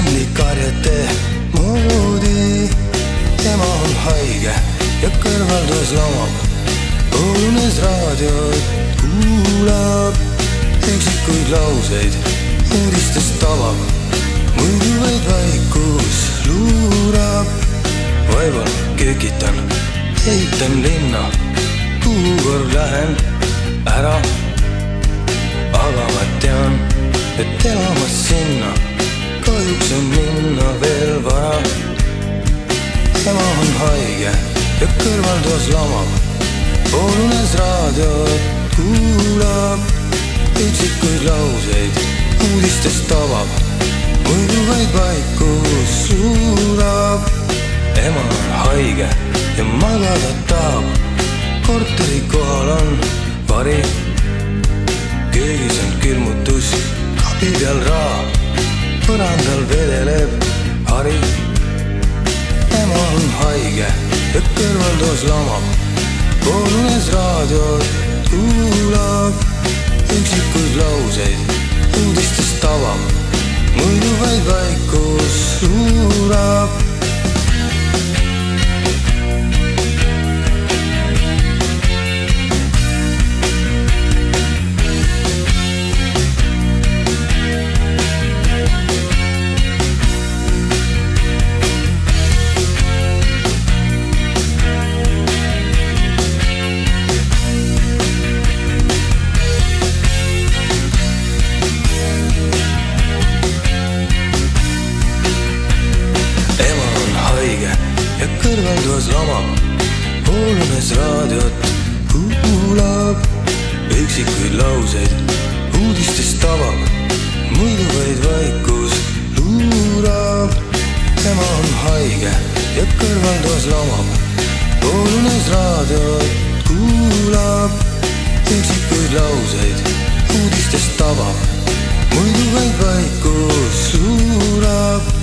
Nii karjete moodi. ema on haige ja kõrvaldas lamab. olunes raadiot kuulab üksikuid lauseid uudistest tabab. muidu vaid vaikus luurab vaeval kökitan, ehitan linna, kuhu kord lähen ära. aga ma tean, et elamas sinna haige ja kõrvaltoas lamab, olunes raadiot kuulab, üksikuid lauseid uudistest tabab, muidu vaid vaikus luurab ema on haige ja magada tahab. korteri kohal on vari. köögis on külmutus, kapi peal raa, põrandal vedeleb hari. Ema on haige ja kõrvaltoas lamab, olunes raadiot kuulab, kõrvaltoas lamab, olunes raadiot kuulab, üksikuid lauseid uudistest tabab, muidu vaid vaikus luurab. ema on haige ja kõrvaltoas lamab, olunes raadiot kuulab, üksikuid lauseid uudistest tabab, muidu vaid vaikus luurab